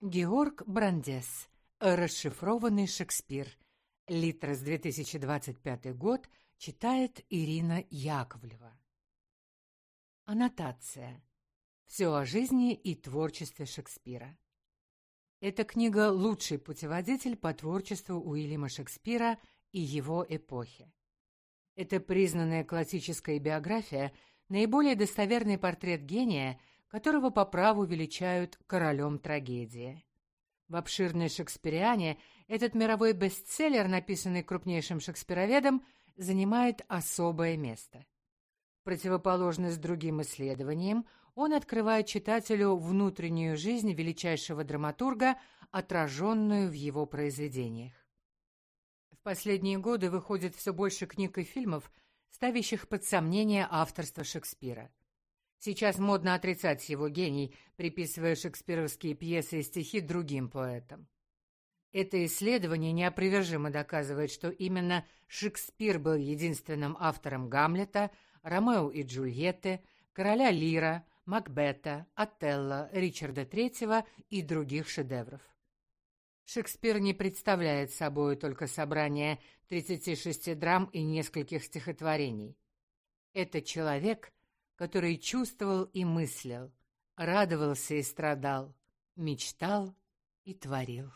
Георг Брандес. Расшифрованный Шекспир. Литрес 2025 год. Читает Ирина Яковлева. Аннотация. Все о жизни и творчестве Шекспира. Эта книга – лучший путеводитель по творчеству Уильяма Шекспира и его эпохи. Это признанная классическая биография, наиболее достоверный портрет гения – которого по праву величают королем трагедии. В обширной «Шекспириане» этот мировой бестселлер, написанный крупнейшим шекспироведом, занимает особое место. Противоположность другим исследованиям, он открывает читателю внутреннюю жизнь величайшего драматурга, отраженную в его произведениях. В последние годы выходит все больше книг и фильмов, ставящих под сомнение авторство Шекспира. Сейчас модно отрицать его гений, приписывая шекспировские пьесы и стихи другим поэтам. Это исследование неопровержимо доказывает, что именно Шекспир был единственным автором Гамлета, Ромео и Джульетты, Короля Лира, Макбета, Отелло, Ричарда III и других шедевров. Шекспир не представляет собой только собрание 36 драм и нескольких стихотворений. Это человек, который чувствовал и мыслил, радовался и страдал, мечтал и творил.